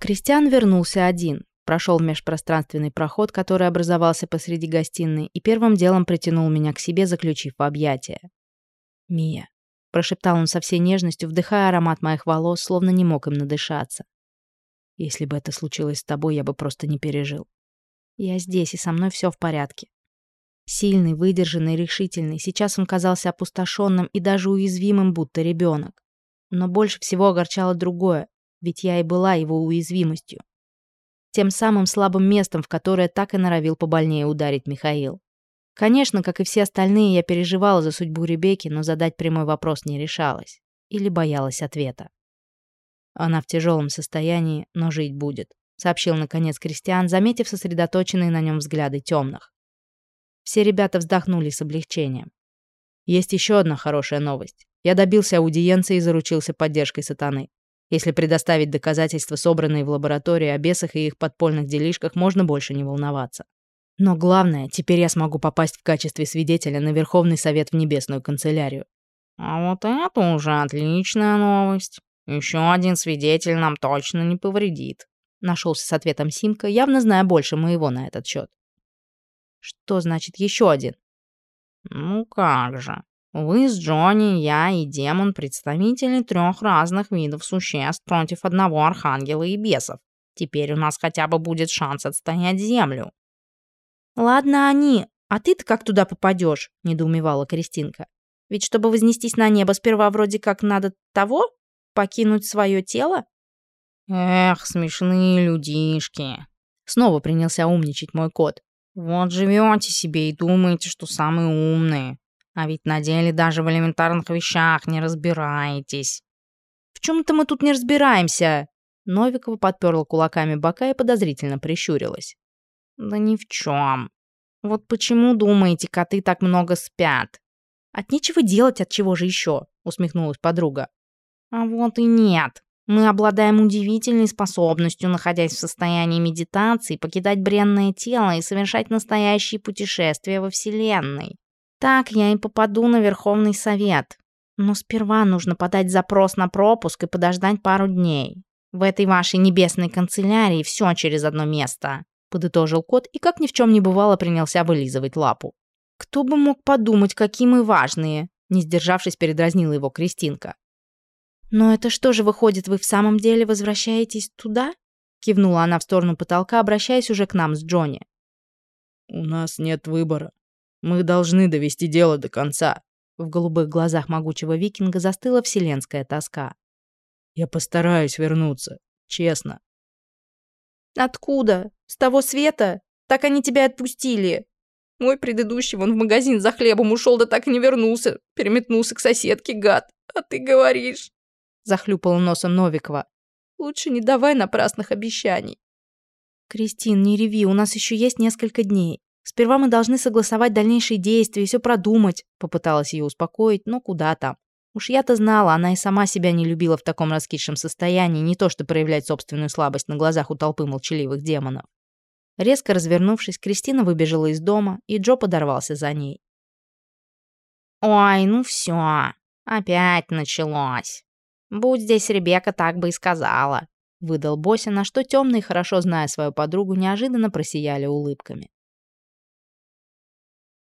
Кристиан вернулся один, прошел в межпространственный проход, который образовался посреди гостиной, и первым делом притянул меня к себе, заключив в объятия. «Мия», — прошептал он со всей нежностью, вдыхая аромат моих волос, словно не мог им надышаться. «Если бы это случилось с тобой, я бы просто не пережил. Я здесь, и со мной все в порядке. Сильный, выдержанный, решительный. Сейчас он казался опустошенным и даже уязвимым, будто ребенок. Но больше всего огорчало другое, ведь я и была его уязвимостью. Тем самым слабым местом, в которое так и норовил побольнее ударить Михаил. Конечно, как и все остальные, я переживала за судьбу Ребекки, но задать прямой вопрос не решалась. Или боялась ответа. Она в тяжелом состоянии, но жить будет, сообщил наконец Кристиан, заметив сосредоточенные на нем взгляды темных. Все ребята вздохнули с облегчением. Есть еще одна хорошая новость. Я добился аудиенции и заручился поддержкой сатаны. Если предоставить доказательства, собранные в лаборатории о бесах и их подпольных делишках, можно больше не волноваться. Но главное, теперь я смогу попасть в качестве свидетеля на Верховный Совет в Небесную канцелярию. А вот это уже отличная новость. Еще один свидетель нам точно не повредит. Нашелся с ответом Симка, явно зная больше моего на этот счет. Что значит еще один? Ну как же. Вы с Джонни, я и демон представители трех разных видов существ против одного архангела и бесов. Теперь у нас хотя бы будет шанс отстоять землю. Ладно они, а ты-то как туда попадешь? недоумевала Кристинка. Ведь чтобы вознестись на небо, сперва вроде как надо того? Покинуть свое тело? Эх, смешные людишки. Снова принялся умничать мой кот. Вот живете себе и думаете, что самые умные. А ведь на деле даже в элементарных вещах не разбираетесь. В чем-то мы тут не разбираемся. Новикова подперла кулаками бока и подозрительно прищурилась. Да ни в чем. Вот почему, думаете, коты так много спят? От нечего делать, от чего же еще? Усмехнулась подруга. А вот и нет. Мы обладаем удивительной способностью, находясь в состоянии медитации, покидать бренное тело и совершать настоящие путешествия во Вселенной. Так я и попаду на Верховный Совет. Но сперва нужно подать запрос на пропуск и подождать пару дней. В этой вашей небесной канцелярии все через одно место», — подытожил кот и, как ни в чем не бывало, принялся вылизывать лапу. «Кто бы мог подумать, какие мы важные!» Не сдержавшись, передразнила его Кристинка. «Но это что же выходит, вы в самом деле возвращаетесь туда?» Кивнула она в сторону потолка, обращаясь уже к нам с Джонни. «У нас нет выбора. Мы должны довести дело до конца». В голубых глазах могучего викинга застыла вселенская тоска. «Я постараюсь вернуться, честно». «Откуда? С того света? Так они тебя отпустили?» Мой предыдущий вон в магазин за хлебом ушел, да так и не вернулся. Переметнулся к соседке, гад. А ты говоришь...» Захлюпала носом Новикова. «Лучше не давай напрасных обещаний». «Кристин, не реви, у нас еще есть несколько дней. Сперва мы должны согласовать дальнейшие действия и все продумать», попыталась ее успокоить, но куда там. Уж я-то знала, она и сама себя не любила в таком раскисшем состоянии, не то что проявлять собственную слабость на глазах у толпы молчаливых демонов. Резко развернувшись, Кристина выбежала из дома, и Джо подорвался за ней. «Ой, ну все, опять началось. Будь здесь Ребекка, так бы и сказала», — выдал Бося, на что темные, хорошо зная свою подругу, неожиданно просияли улыбками.